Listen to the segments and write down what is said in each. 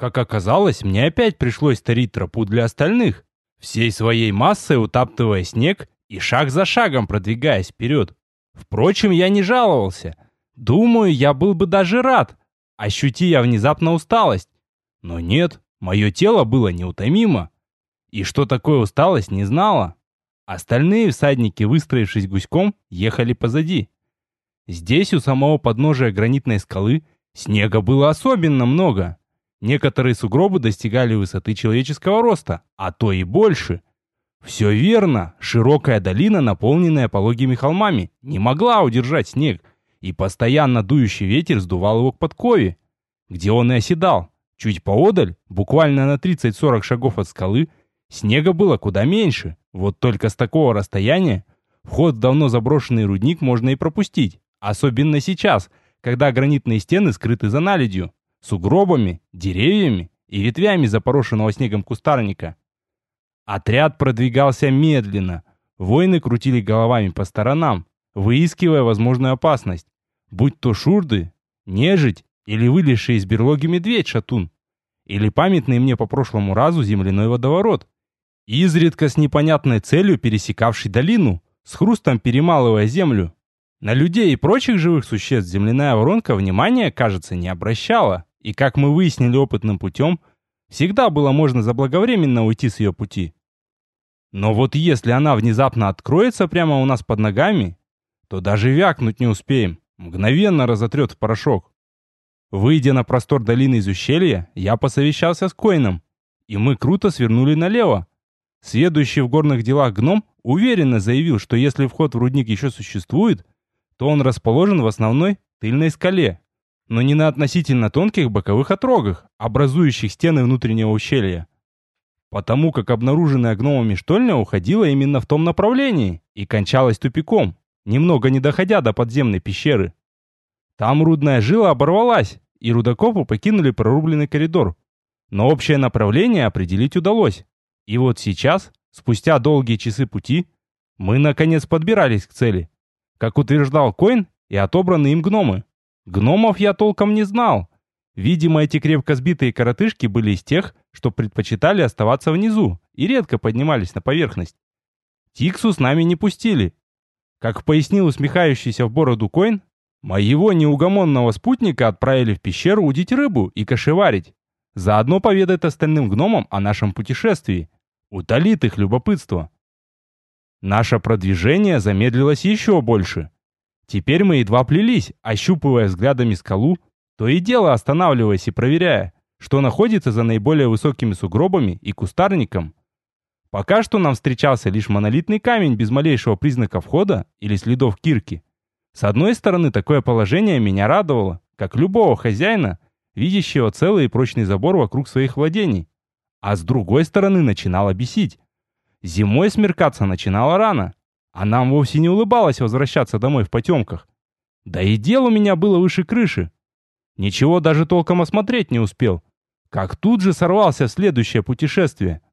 Как оказалось, мне опять пришлось тарить тропу для остальных, всей своей массой утаптывая снег и шаг за шагом продвигаясь вперед. Впрочем, я не жаловался. Думаю, я был бы даже рад, ощути я внезапно усталость. Но нет, мое тело было неутомимо. И что такое усталость, не знала. Остальные всадники, выстроившись гуськом, ехали позади. Здесь, у самого подножия гранитной скалы, снега было особенно много. Некоторые сугробы достигали высоты человеческого роста, а то и больше. Все верно, широкая долина, наполненная пологими холмами, не могла удержать снег, и постоянно дующий ветер сдувал его к подкове, где он и оседал. Чуть поодаль, буквально на 30-40 шагов от скалы, снега было куда меньше. Вот только с такого расстояния вход в давно заброшенный рудник можно и пропустить. Особенно сейчас, когда гранитные стены скрыты за наледью, сугробами, деревьями и ветвями запорошенного снегом кустарника. Отряд продвигался медленно. Воины крутили головами по сторонам, выискивая возможную опасность. Будь то шурды, нежить или вылезший из берлоги медведь-шатун, или памятный мне по прошлому разу земляной водоворот, изредка с непонятной целью пересекавший долину, с хрустом перемалывая землю. На людей и прочих живых существ земляная воронка внимания, кажется, не обращала, и, как мы выяснили опытным путем, всегда было можно заблаговременно уйти с ее пути. Но вот если она внезапно откроется прямо у нас под ногами, то даже вякнуть не успеем, мгновенно разотрет в порошок. Выйдя на простор долины из ущелья, я посовещался с Коином, и мы круто свернули налево. Следующий в горных делах гном уверенно заявил, что если вход в рудник еще существует, то он расположен в основной тыльной скале, но не на относительно тонких боковых отрогах, образующих стены внутреннего ущелья. Потому как обнаруженная гномами штольня уходила именно в том направлении и кончалась тупиком, немного не доходя до подземной пещеры. Там рудная жила оборвалась, и рудокопы покинули прорубленный коридор. Но общее направление определить удалось. И вот сейчас, спустя долгие часы пути, мы наконец подбирались к цели. Как утверждал Коин и отобранные им гномы. Гномов я толком не знал. Видимо, эти крепко сбитые коротышки были из тех, что предпочитали оставаться внизу и редко поднимались на поверхность. Тиксу с нами не пустили, как пояснил усмехающийся в бороду Коин, моего неугомонного спутника отправили в пещеру удить рыбу и кошеварить. Заодно поведает остальным гномам о нашем путешествии. Утолит их любопытство. Наше продвижение замедлилось еще больше. Теперь мы едва плелись, ощупывая взглядами скалу, то и дело останавливаясь и проверяя, что находится за наиболее высокими сугробами и кустарником. Пока что нам встречался лишь монолитный камень без малейшего признака входа или следов кирки. С одной стороны, такое положение меня радовало, как любого хозяина, видящего целый и прочный забор вокруг своих владений. А с другой стороны, начинало бесить. Зимой смеркаться начинало рано, а нам вовсе не улыбалось возвращаться домой в потемках. Да и дел у меня было выше крыши. Ничего даже толком осмотреть не успел. Как тут же сорвался в следующее путешествие –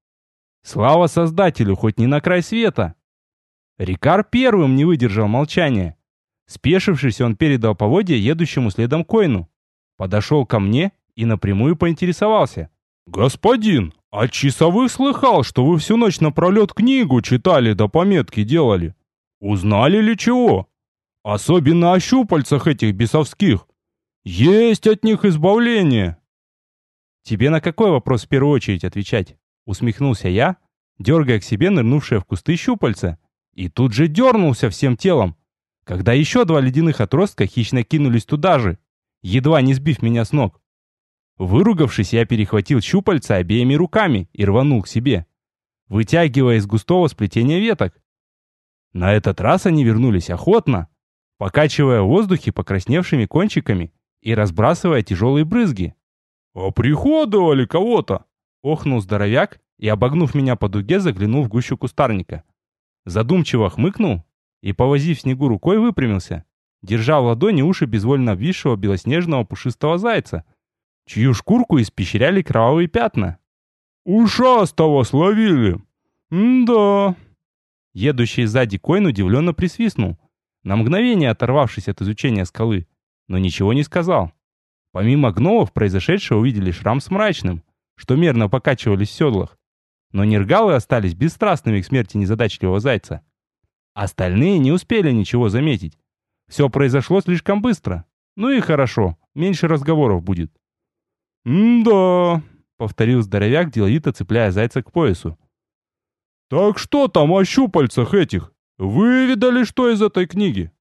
Слава Создателю, хоть не на край света. Рикар первым не выдержал молчания. Спешившись, он передал поводья едущему следом Коину. Подошел ко мне и напрямую поинтересовался. «Господин, от часовых слыхал, что вы всю ночь напролет книгу читали да пометки делали. Узнали ли чего? Особенно о щупальцах этих бесовских. Есть от них избавление». «Тебе на какой вопрос в первую очередь отвечать?» Усмехнулся я, дергая к себе нырнувшее в кусты щупальца. И тут же дернулся всем телом, когда еще два ледяных отростка хищно кинулись туда же, едва не сбив меня с ног. Выругавшись, я перехватил щупальца обеими руками и рванул к себе, вытягивая из густого сплетения веток. На этот раз они вернулись охотно, покачивая в воздухе покрасневшими кончиками и разбрасывая тяжелые брызги. «Оприходовали кого-то!» Охнул здоровяк и, обогнув меня по дуге, заглянул в гущу кустарника. Задумчиво хмыкнул и, повозив снегу рукой, выпрямился, держа в ладони уши безвольно обвисшего белоснежного пушистого зайца, чью шкурку испещряли кровавые пятна. «Ушастого словили! да Едущий сзади Койн удивленно присвистнул, на мгновение оторвавшись от изучения скалы, но ничего не сказал. Помимо гномов, произошедшее увидели шрам с мрачным, что мерно покачивались в седлах. Но нергалы остались бесстрастными к смерти незадачливого зайца. Остальные не успели ничего заметить. Все произошло слишком быстро. Ну и хорошо, меньше разговоров будет. «М-да», — повторил здоровяк, деловито цепляя зайца к поясу. «Так что там о щупальцах этих? Выведали что из этой книги?»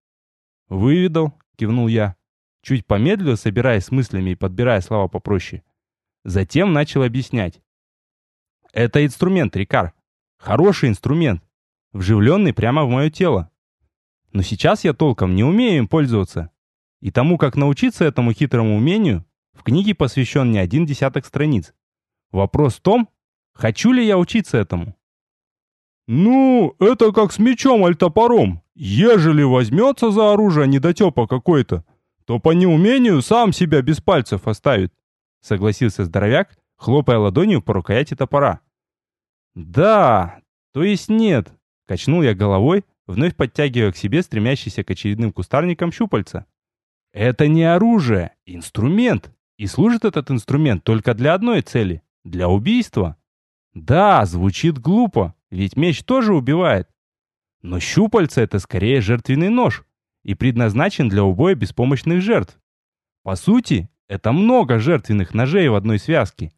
«Выведал», — кивнул я. Чуть помедлил, собираясь с мыслями и подбирая слова попроще. Затем начал объяснять. «Это инструмент, Рикар. Хороший инструмент, вживленный прямо в мое тело. Но сейчас я толком не умею им пользоваться. И тому, как научиться этому хитрому умению, в книге посвящен не один десяток страниц. Вопрос в том, хочу ли я учиться этому. «Ну, это как с мечом аль топором. Ежели возьмется за оружие недотепа какой-то, то по неумению сам себя без пальцев оставит», — согласился здоровяк, хлопая ладонью по рукояти топора. «Да, то есть нет», — качнул я головой, вновь подтягивая к себе стремящийся к очередным кустарникам щупальца. «Это не оружие, инструмент, и служит этот инструмент только для одной цели — для убийства. Да, звучит глупо, ведь меч тоже убивает. Но щупальца — это скорее жертвенный нож и предназначен для убоя беспомощных жертв. По сути, это много жертвенных ножей в одной связке.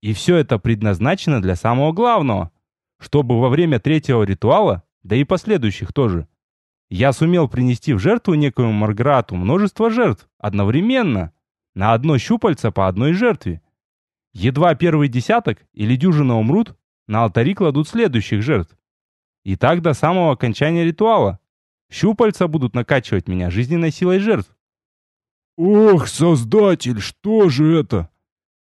И все это предназначено для самого главного, чтобы во время третьего ритуала, да и последующих тоже, я сумел принести в жертву некоему Марграту множество жертв одновременно, на одно щупальце по одной жертве. Едва первый десяток или дюжина умрут, на алтари кладут следующих жертв. И так до самого окончания ритуала. Щупальца будут накачивать меня жизненной силой жертв. «Ох, создатель, что же это?»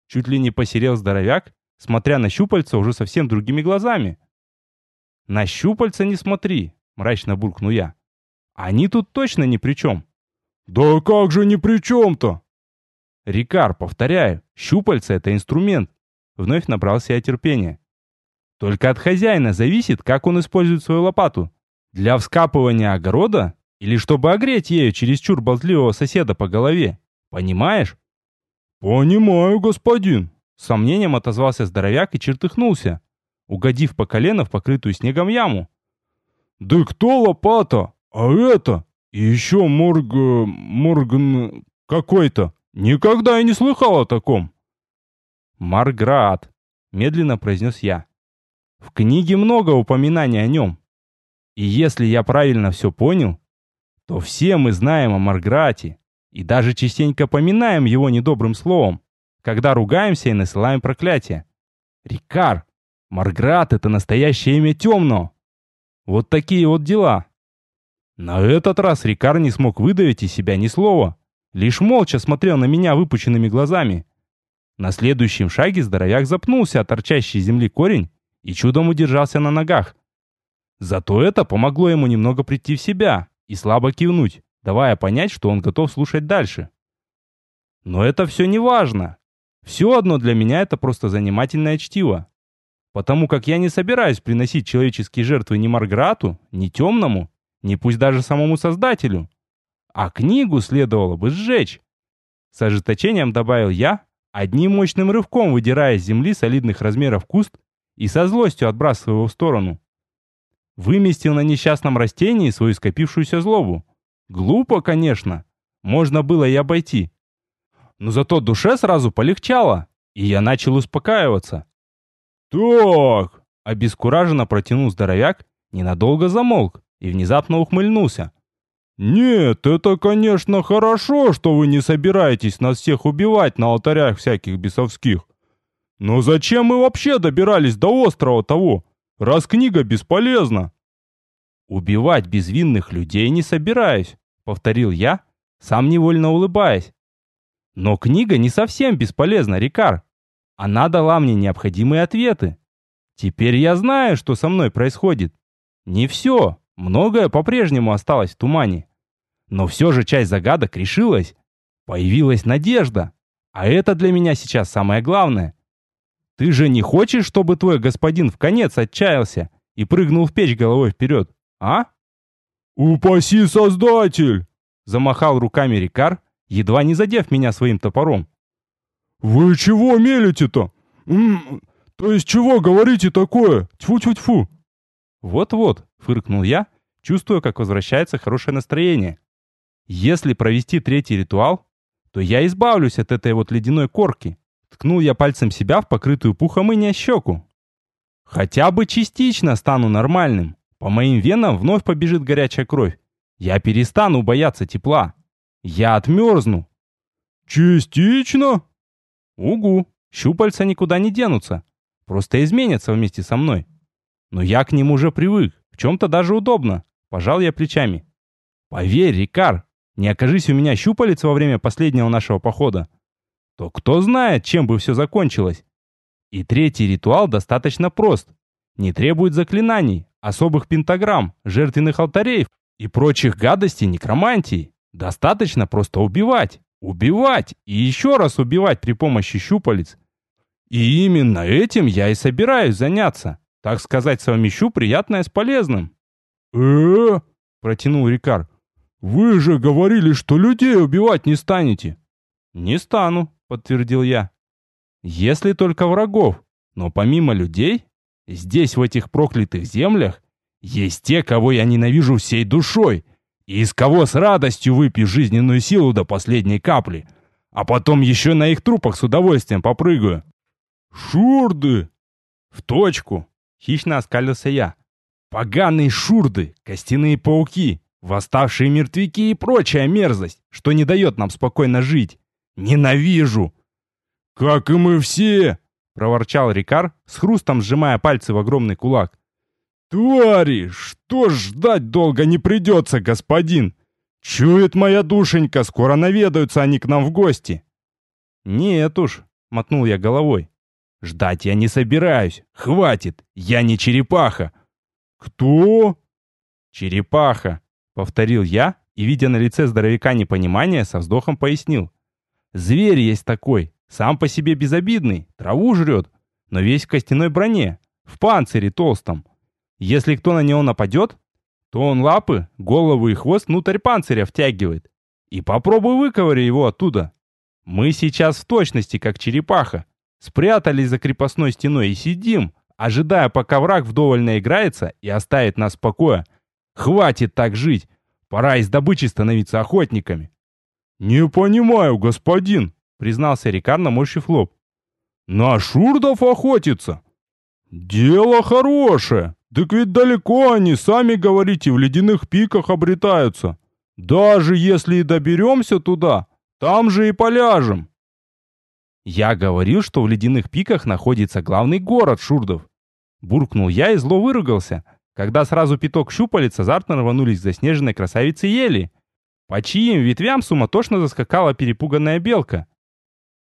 Чуть ли не посерел здоровяк, смотря на щупальца уже совсем другими глазами. «На щупальца не смотри», — мрачно буркнул я. «Они тут точно ни при чем». «Да как же ни при чем-то?» «Рикар, повторяю, щупальца — это инструмент». Вновь набрался я терпения. Только от хозяина зависит, как он использует свою лопату. Для вскапывания огорода или чтобы огреть ею чересчур болтливого соседа по голове. Понимаешь? Понимаю, господин. С сомнением отозвался здоровяк и чертыхнулся, угодив по колено в покрытую снегом яму. Да кто лопата? А это? И еще морг... морган... какой-то. Никогда я не слыхал о таком. Марград, медленно произнес я. В книге много упоминаний о нем. И если я правильно все понял, то все мы знаем о Марграте и даже частенько поминаем его недобрым словом, когда ругаемся и насылаем проклятие. Рикар, Марграт — это настоящее имя темного. Вот такие вот дела. На этот раз Рикар не смог выдавить из себя ни слова, лишь молча смотрел на меня выпученными глазами. На следующем шаге здоровяк запнулся от торчащей земли корень и чудом удержался на ногах. Зато это помогло ему немного прийти в себя и слабо кивнуть, давая понять, что он готов слушать дальше. Но это все не важно. Все одно для меня это просто занимательное чтиво. Потому как я не собираюсь приносить человеческие жертвы ни Марграту, ни Темному, ни пусть даже самому Создателю. А книгу следовало бы сжечь. С ожесточением добавил я, одним мощным рывком выдирая с земли солидных размеров куст и со злостью отбрасывая его в сторону. Выместил на несчастном растении свою скопившуюся злобу. Глупо, конечно. Можно было и обойти. Но зато душе сразу полегчало, и я начал успокаиваться. «Так!» — обескураженно протянул здоровяк, ненадолго замолк и внезапно ухмыльнулся. «Нет, это, конечно, хорошо, что вы не собираетесь нас всех убивать на алтарях всяких бесовских. Но зачем мы вообще добирались до острова того, раз книга бесполезна? Убивать безвинных людей не собираюсь, повторил я, сам невольно улыбаясь. Но книга не совсем бесполезна, Рикар. Она дала мне необходимые ответы. Теперь я знаю, что со мной происходит. Не все, многое по-прежнему осталось в тумане. Но все же часть загадок решилась. Появилась надежда. А это для меня сейчас самое главное. Ты же не хочешь, чтобы твой господин в конец отчаялся и прыгнул в печь головой вперед, а? «Упаси, Создатель!» Замахал руками Рикар, едва не задев меня своим топором. «Вы чего мелите-то? То есть чего говорите такое? Тьфу-тьфу-тьфу!» «Вот-вот», — фыркнул я, чувствуя, как возвращается хорошее настроение. «Если провести третий ритуал, то я избавлюсь от этой вот ледяной корки». Ткнул я пальцем себя в покрытую пухом и щеку. «Хотя бы частично стану нормальным. По моим венам вновь побежит горячая кровь. Я перестану бояться тепла. Я отмерзну». «Частично?» «Угу. Щупальца никуда не денутся. Просто изменятся вместе со мной. Но я к ним уже привык. В чем-то даже удобно. Пожал я плечами. Поверь, Рикар, не окажись у меня щупалец во время последнего нашего похода, то кто знает, чем бы все закончилось. И третий ритуал достаточно прост. Не требует заклинаний, особых пентаграмм, жертвенных алтарей и прочих гадостей некромантии. Достаточно просто убивать, убивать и еще раз убивать при помощи щупалец. И именно этим я и собираюсь заняться. Так сказать, совмещу приятное с полезным. э протянул Рикар. «Вы же говорили, что людей убивать не станете!» «Не стану», — подтвердил я. «Если только врагов. Но помимо людей, здесь, в этих проклятых землях, есть те, кого я ненавижу всей душой, и из кого с радостью выпью жизненную силу до последней капли, а потом еще на их трупах с удовольствием попрыгаю». «Шурды!» «В точку!» Хищно оскалился я. Поганые шурды, костяные пауки, восставшие мертвяки и прочая мерзость, что не дает нам спокойно жить. Ненавижу!» «Как и мы все!» — проворчал Рикар, с хрустом сжимая пальцы в огромный кулак. «Твари! Что ж ждать долго не придется, господин? Чует моя душенька, скоро наведаются они к нам в гости!» «Нет уж», — мотнул я головой. Ждать я не собираюсь. Хватит. Я не черепаха. Кто? Черепаха, повторил я и, видя на лице здоровяка непонимание, со вздохом пояснил. Зверь есть такой, сам по себе безобидный, траву жрет, но весь в костяной броне, в панцире толстом. Если кто на него нападет, то он лапы, голову и хвост внутрь панциря втягивает. И попробуй выковыри его оттуда. Мы сейчас в точности как черепаха, Спрятались за крепостной стеной и сидим, ожидая, пока враг вдоволь наиграется и оставит нас в покое. Хватит так жить. Пора из добычи становиться охотниками. «Не понимаю, господин», — признался Рикар, наморщив лоб. «На шурдов охотиться?» «Дело хорошее. Так ведь далеко они, сами говорите, в ледяных пиках обретаются. Даже если и доберемся туда, там же и поляжем. «Я говорил, что в ледяных пиках находится главный город Шурдов». Буркнул я и зло выругался, когда сразу пяток щупалец азартно рванулись за снежной красавицей ели, по чьим ветвям суматошно заскакала перепуганная белка.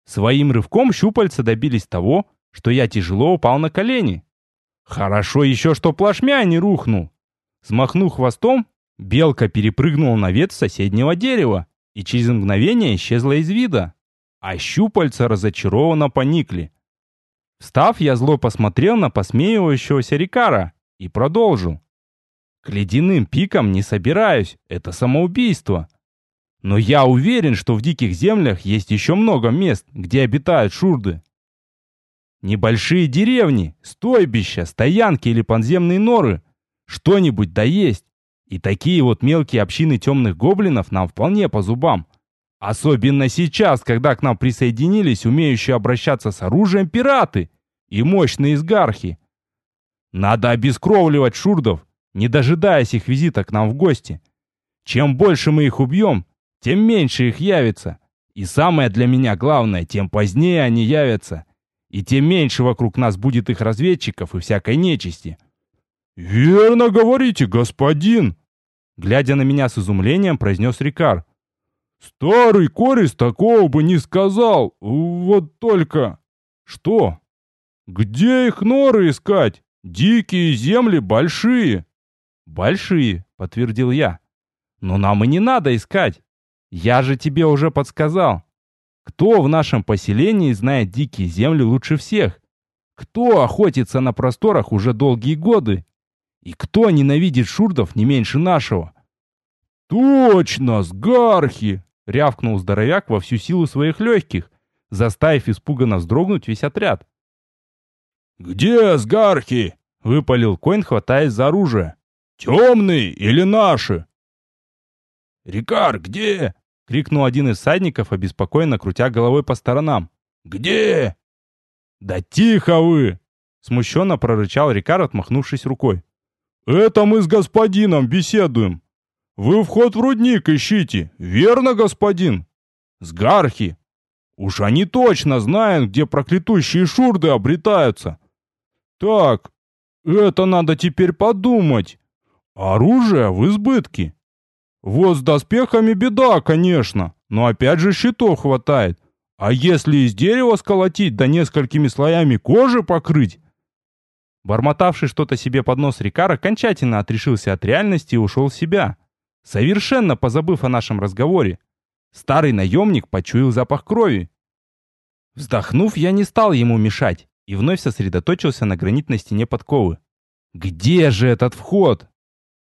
Своим рывком щупальца добились того, что я тяжело упал на колени. Хорошо еще, что плашмя не рухнул. Смахнув хвостом, белка перепрыгнула на ветвь соседнего дерева и через мгновение исчезла из вида а щупальца разочарованно поникли. Встав, я зло посмотрел на посмеивающегося Рикара и продолжил. К ледяным пикам не собираюсь, это самоубийство. Но я уверен, что в диких землях есть еще много мест, где обитают шурды. Небольшие деревни, стойбища, стоянки или подземные норы. Что-нибудь да есть. И такие вот мелкие общины темных гоблинов нам вполне по зубам. Особенно сейчас, когда к нам присоединились умеющие обращаться с оружием пираты и мощные изгархи. Надо обескровливать шурдов, не дожидаясь их визита к нам в гости. Чем больше мы их убьем, тем меньше их явится. И самое для меня главное, тем позднее они явятся. И тем меньше вокруг нас будет их разведчиков и всякой нечисти. «Верно говорите, господин!» Глядя на меня с изумлением, произнес Рикар. Старый Корис такого бы не сказал. Вот только... Что? Где их норы искать? Дикие земли большие. Большие, подтвердил я. Но нам и не надо искать. Я же тебе уже подсказал. Кто в нашем поселении знает дикие земли лучше всех? Кто охотится на просторах уже долгие годы? И кто ненавидит шурдов не меньше нашего? «Точно, сгархи!» — рявкнул здоровяк во всю силу своих легких, заставив испуганно вздрогнуть весь отряд. «Где сгархи?» — выпалил Коин, хватаясь за оружие. «Темные или наши?» «Рикар, где?» — крикнул один из всадников, обеспокоенно крутя головой по сторонам. «Где?» «Да тихо вы!» — смущенно прорычал Рикар, отмахнувшись рукой. «Это мы с господином беседуем. Вы вход в рудник ищите, верно, господин?» «Сгархи! Уж они точно знают, где проклятущие шурды обретаются. Так, это надо теперь подумать. Оружие в избытке. Вот с доспехами беда, конечно, но опять же щитов хватает. А если из дерева сколотить, да несколькими слоями кожи покрыть? Бормотавший что-то себе под нос Рикар окончательно отрешился от реальности и ушел в себя, совершенно позабыв о нашем разговоре. Старый наемник почуял запах крови. Вздохнув, я не стал ему мешать и вновь сосредоточился на гранитной стене подковы. Где же этот вход?